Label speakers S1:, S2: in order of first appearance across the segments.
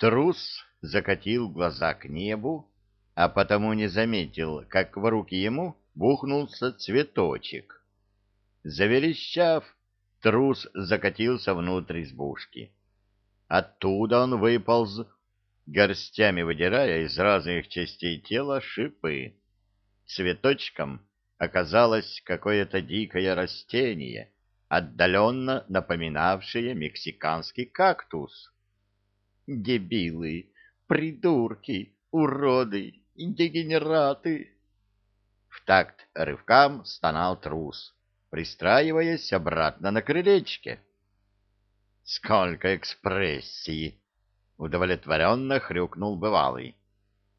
S1: Трус закатил глаза к небу, а потому не заметил, как в руки ему бухнулся цветочек. Заверещав, трус закатился внутрь избушки. Оттуда он выполз, горстями выдирая из разных частей тела шипы. Цветочком оказалось какое-то дикое растение, отдаленно напоминавшее мексиканский кактус. «Дебилы, придурки, уроды, дегенераты!» В такт рывкам стонал трус, пристраиваясь обратно на крылечке. «Сколько экспрессии!» — удовлетворенно хрюкнул бывалый.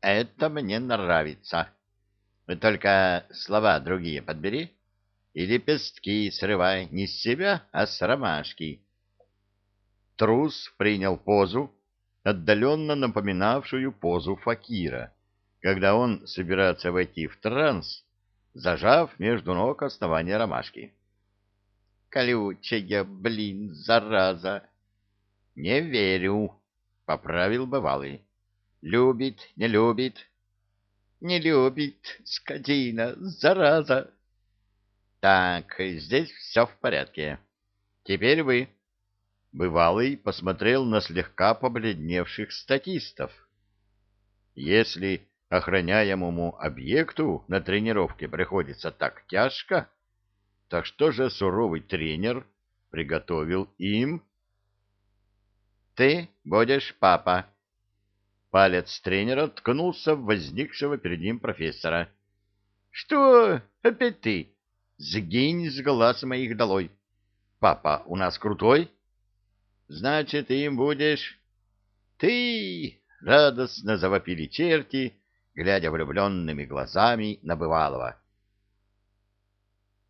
S1: «Это мне нравится. Только слова другие подбери и лепестки срывай не с себя, а с ромашки». Трус принял позу, отдаленно напоминавшую позу факира, когда он собирается войти в транс, зажав между ног основание ромашки. «Колючая, блин, зараза!» «Не верю», — поправил бывалый. «Любит, не любит?» «Не любит, скотина, зараза!» «Так, здесь все в порядке. Теперь вы...» Бывалый посмотрел на слегка побледневших статистов. Если охраняемому объекту на тренировке приходится так тяжко, то что же суровый тренер приготовил им? «Ты будешь папа». Палец тренера ткнулся в возникшего перед ним профессора. «Что? Опять ты? Сгинь с глаз моих долой. Папа у нас крутой?» Значит, им будешь ты, радостно завопили черти, глядя влюбленными глазами на бывалого.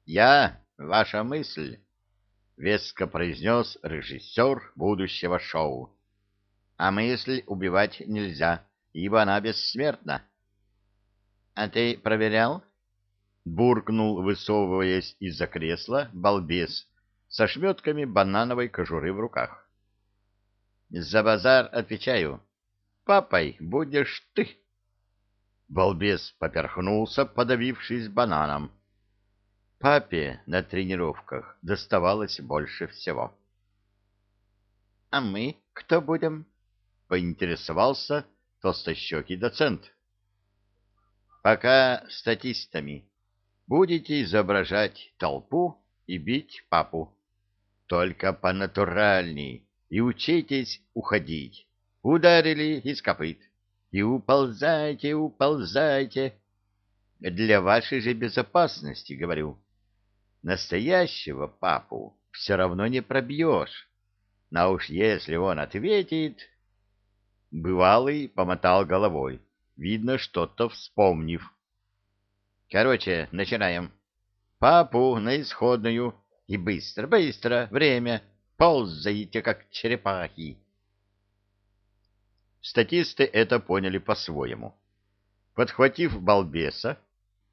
S1: Я ваша мысль, веско произнес режиссер будущего шоу. А мысль убивать нельзя, ибо она бессмертна. А ты проверял? буркнул, высовываясь из-за кресла, балбес со шметками банановой кожуры в руках. За базар отвечаю. Папой будешь ты. Балбес поперхнулся, подавившись бананом. Папе на тренировках доставалось больше всего. — А мы кто будем? — поинтересовался толстощекий доцент. — Пока статистами. Будете изображать толпу и бить папу. Только по-натуральней и учитесь уходить. Ударили из копыт. И уползайте, уползайте. Для вашей же безопасности, говорю. Настоящего папу все равно не пробьешь. Но уж если он ответит... Бывалый помотал головой, видно, что-то вспомнив. Короче, начинаем. Папу на исходную. И быстро, быстро, время ползаете, как черепахи. Статисты это поняли по-своему. Подхватив балбеса,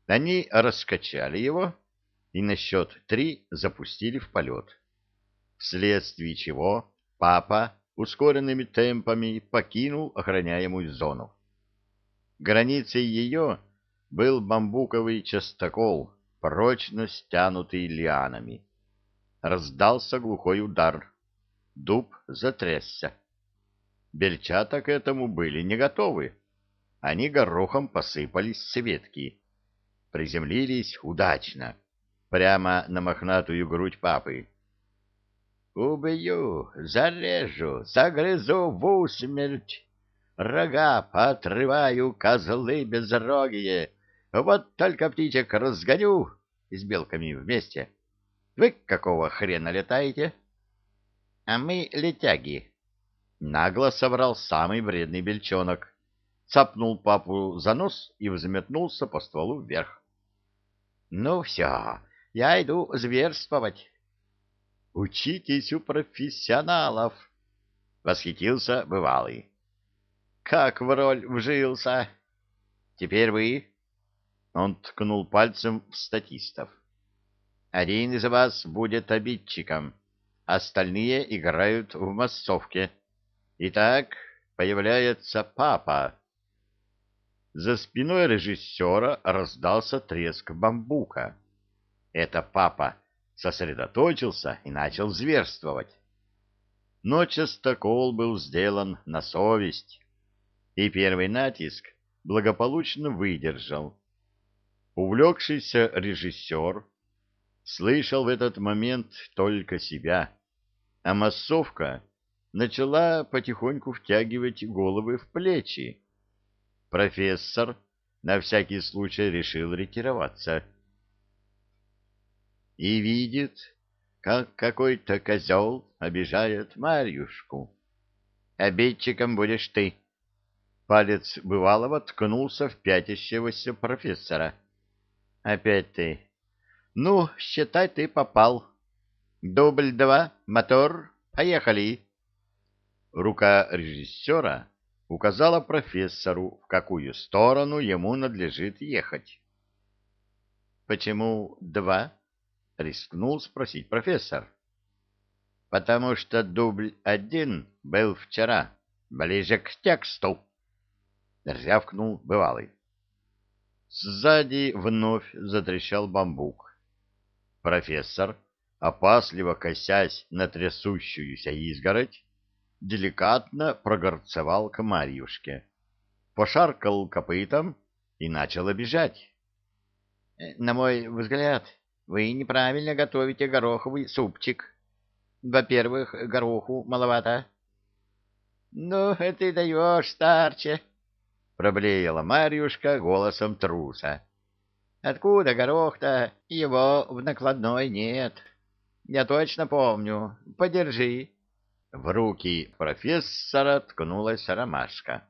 S1: они раскачали его и на счет три запустили в полет, вследствие чего папа ускоренными темпами покинул охраняемую зону. Границей ее был бамбуковый частокол, прочно стянутый лианами. Раздался глухой удар. Дуб затрясся. Бельчата к этому были не готовы. Они горохом посыпались с ветки. Приземлились удачно, прямо на мохнатую грудь папы. «Убью, зарежу, загрызу в усмерть, рога поотрываю, козлы безрогие, вот только птичек разгоню с белками вместе». Вы какого хрена летаете? — А мы летяги. Нагло соврал самый вредный бельчонок. Цапнул папу за нос и взметнулся по стволу вверх. — Ну все, я иду зверствовать. — Учитесь у профессионалов! — восхитился бывалый. — Как в роль вжился! — Теперь вы... Он ткнул пальцем в статистов. Один из вас будет обидчиком, остальные играют в массовке. Итак, появляется папа. За спиной режиссера раздался треск бамбука. Это папа сосредоточился и начал зверствовать. Но частокол был сделан на совесть, и первый натиск благополучно выдержал. Увлекшийся режиссер слышал в этот момент только себя, а массовка начала потихоньку втягивать головы в плечи. Профессор на всякий случай решил ретироваться. И видит, как какой-то козел обижает Марьюшку. Обидчиком будешь ты. Палец бывалого ткнулся в пятящегося профессора. Опять ты. Ну, считай, ты попал. Дубль два, мотор, поехали. Рука режиссера указала профессору, в какую сторону ему надлежит ехать. «Почему два?» — рискнул спросить профессор. «Потому что дубль один был вчера, ближе к тексту», — рявкнул бывалый. Сзади вновь затрещал бамбук. Профессор, опасливо косясь на трясущуюся изгородь, деликатно прогорцевал к Марьюшке, пошаркал копытом и начал обижать. «Э, — На мой взгляд, вы неправильно готовите гороховый супчик. Во-первых, гороху маловато. — Ну, и даешь, старче, — проблеяла Марьюшка голосом труса. — Откуда горох-то? Его в накладной нет. Я точно помню. Подержи. В руки профессора ткнулась ромашка.